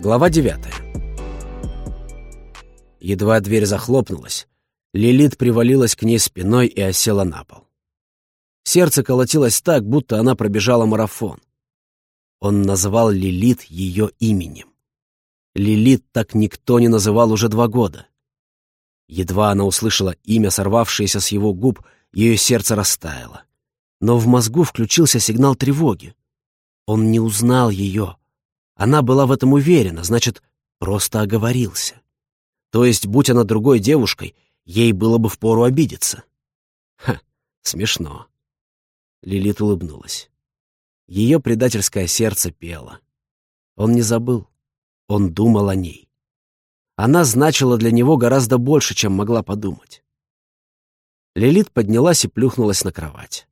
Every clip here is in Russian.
Глава 9 Едва дверь захлопнулась, Лилит привалилась к ней спиной и осела на пол. Сердце колотилось так, будто она пробежала марафон. Он назвал Лилит ее именем. Лилит так никто не называл уже два года. Едва она услышала имя, сорвавшееся с его губ, ее сердце растаяло. Но в мозгу включился сигнал тревоги. Он не узнал ее. Она была в этом уверена, значит, просто оговорился. То есть, будь она другой девушкой, ей было бы впору обидеться. Ха, смешно. Лилит улыбнулась. Ее предательское сердце пело. Он не забыл. Он думал о ней. Она значила для него гораздо больше, чем могла подумать. Лилит поднялась и плюхнулась на кровать.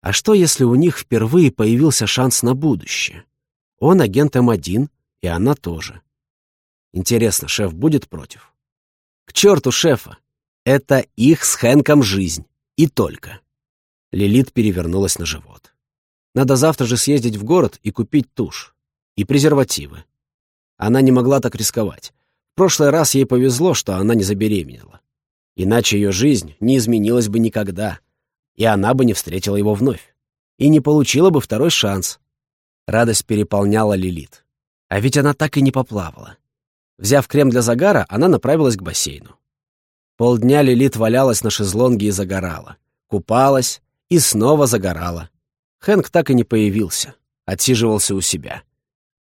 А что, если у них впервые появился шанс на будущее? Он агент М1, и она тоже. Интересно, шеф будет против? К черту шефа! Это их с Хэнком жизнь. И только. Лилит перевернулась на живот. Надо завтра же съездить в город и купить тушь. И презервативы. Она не могла так рисковать. В прошлый раз ей повезло, что она не забеременела. Иначе ее жизнь не изменилась бы никогда, и она бы не встретила его вновь. И не получила бы второй шанс. Радость переполняла Лилит. А ведь она так и не поплавала. Взяв крем для загара, она направилась к бассейну. Полдня Лилит валялась на шезлонге и загорала. Купалась и снова загорала. Хэнк так и не появился. Отсиживался у себя.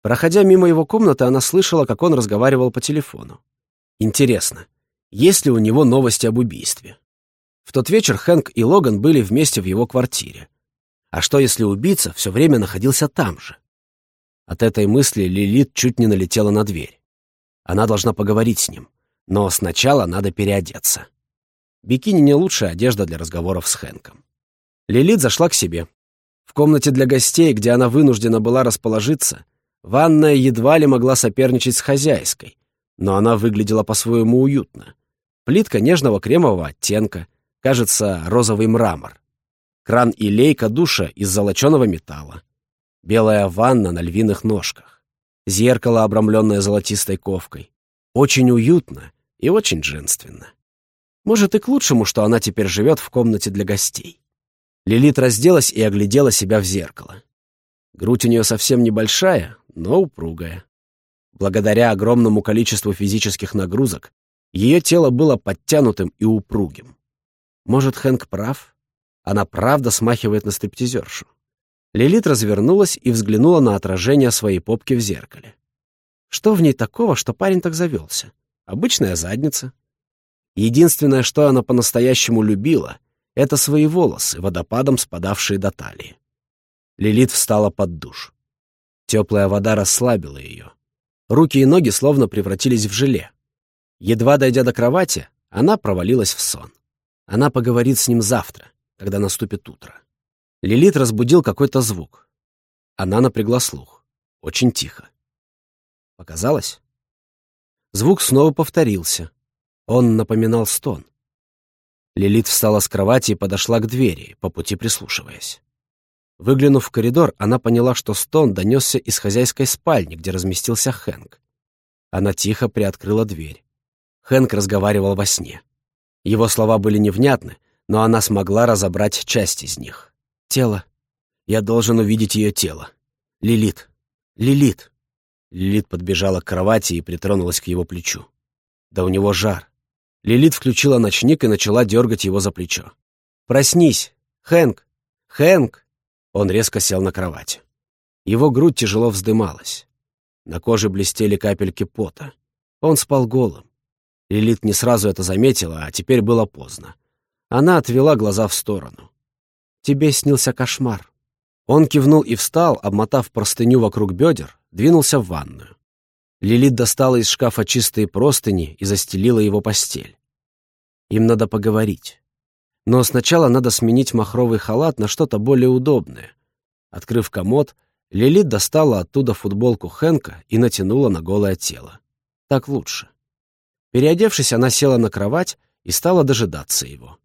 Проходя мимо его комнаты, она слышала, как он разговаривал по телефону. Интересно, есть ли у него новости об убийстве? В тот вечер Хэнк и Логан были вместе в его квартире. А что, если убийца все время находился там же? От этой мысли Лилит чуть не налетела на дверь. Она должна поговорить с ним, но сначала надо переодеться. Бикини не лучшая одежда для разговоров с Хэнком. Лилит зашла к себе. В комнате для гостей, где она вынуждена была расположиться, ванная едва ли могла соперничать с хозяйской, но она выглядела по-своему уютно. Плитка нежного кремового оттенка, кажется, розовый мрамор. Кран и лейка душа из золоченого металла. Белая ванна на львиных ножках. Зеркало, обрамленное золотистой ковкой. Очень уютно и очень женственно. Может, и к лучшему, что она теперь живет в комнате для гостей. Лилит разделась и оглядела себя в зеркало. Грудь у нее совсем небольшая, но упругая. Благодаря огромному количеству физических нагрузок ее тело было подтянутым и упругим. Может, Хэнк прав? Она правда смахивает на стриптизершу. Лилит развернулась и взглянула на отражение своей попки в зеркале. Что в ней такого, что парень так завелся? Обычная задница. Единственное, что она по-настоящему любила, это свои волосы, водопадом спадавшие до талии. Лилит встала под душ. Теплая вода расслабила ее. Руки и ноги словно превратились в желе. Едва дойдя до кровати, она провалилась в сон. Она поговорит с ним завтра когда наступит утро. Лилит разбудил какой-то звук. Она напрягла слух. Очень тихо. Показалось? Звук снова повторился. Он напоминал стон. Лилит встала с кровати и подошла к двери, по пути прислушиваясь. Выглянув в коридор, она поняла, что стон донесся из хозяйской спальни, где разместился Хэнк. Она тихо приоткрыла дверь. Хэнк разговаривал во сне. Его слова были невнятны, но она смогла разобрать часть из них. Тело. Я должен увидеть ее тело. Лилит. Лилит. Лилит подбежала к кровати и притронулась к его плечу. Да у него жар. Лилит включила ночник и начала дергать его за плечо. «Проснись! Хэнк! Хэнк!» Он резко сел на кровать. Его грудь тяжело вздымалась. На коже блестели капельки пота. Он спал голым. Лилит не сразу это заметила, а теперь было поздно. Она отвела глаза в сторону. «Тебе снился кошмар». Он кивнул и встал, обмотав простыню вокруг бедер, двинулся в ванную. Лилит достала из шкафа чистые простыни и застелила его постель. Им надо поговорить. Но сначала надо сменить махровый халат на что-то более удобное. Открыв комод, Лилит достала оттуда футболку Хэнка и натянула на голое тело. Так лучше. Переодевшись, она села на кровать и стала дожидаться его.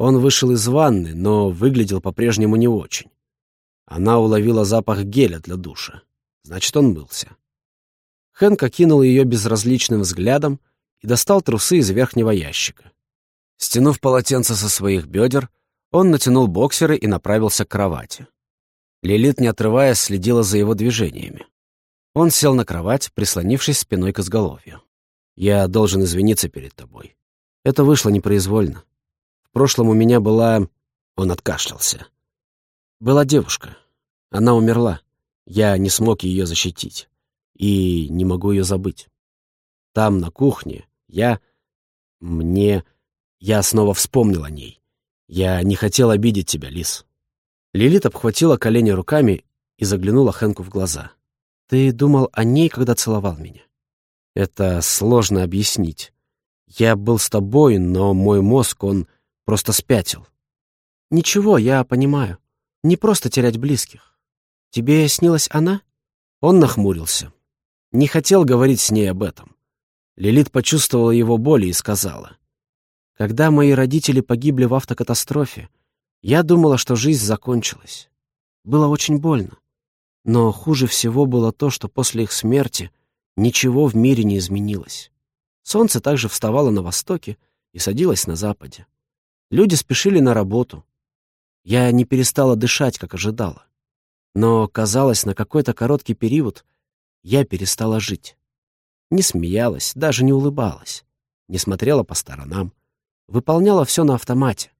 Он вышел из ванны, но выглядел по-прежнему не очень. Она уловила запах геля для душа. Значит, он мылся. Хэнк окинул ее безразличным взглядом и достал трусы из верхнего ящика. Стянув полотенце со своих бедер, он натянул боксеры и направился к кровати. Лилит, не отрываясь, следила за его движениями. Он сел на кровать, прислонившись спиной к изголовью. «Я должен извиниться перед тобой. Это вышло непроизвольно. В прошлом у меня была...» Он откашлялся. «Была девушка. Она умерла. Я не смог ее защитить. И не могу ее забыть. Там, на кухне, я... Мне... Я снова вспомнил о ней. Я не хотел обидеть тебя, Лис. Лилит обхватила колени руками и заглянула Хэнку в глаза. «Ты думал о ней, когда целовал меня?» «Это сложно объяснить. Я был с тобой, но мой мозг, он просто спятил». «Ничего, я понимаю. Не просто терять близких. Тебе снилась она?» Он нахмурился. Не хотел говорить с ней об этом. Лилит почувствовала его боль и сказала. «Когда мои родители погибли в автокатастрофе, я думала, что жизнь закончилась. Было очень больно. Но хуже всего было то, что после их смерти ничего в мире не изменилось. Солнце также вставало на востоке и садилось на западе. Люди спешили на работу. Я не перестала дышать, как ожидала. Но, казалось, на какой-то короткий период я перестала жить. Не смеялась, даже не улыбалась, не смотрела по сторонам, выполняла все на автомате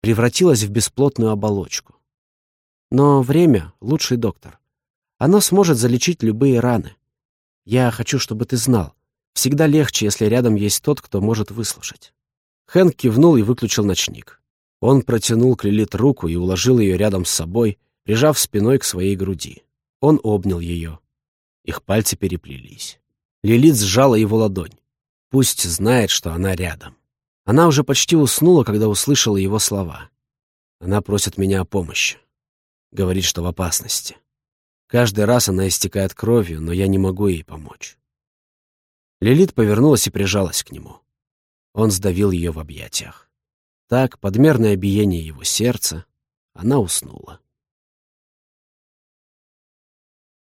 превратилась в бесплотную оболочку. Но время — лучший доктор. Оно сможет залечить любые раны. Я хочу, чтобы ты знал. Всегда легче, если рядом есть тот, кто может выслушать. Хэнк кивнул и выключил ночник. Он протянул к Лилит руку и уложил ее рядом с собой, прижав спиной к своей груди. Он обнял ее. Их пальцы переплелись. Лилит сжала его ладонь. Пусть знает, что она рядом. Она уже почти уснула, когда услышала его слова. Она просит меня о помощи. Говорит, что в опасности. Каждый раз она истекает кровью, но я не могу ей помочь. Лилит повернулась и прижалась к нему. Он сдавил ее в объятиях. Так, подмерное биение его сердца, она уснула.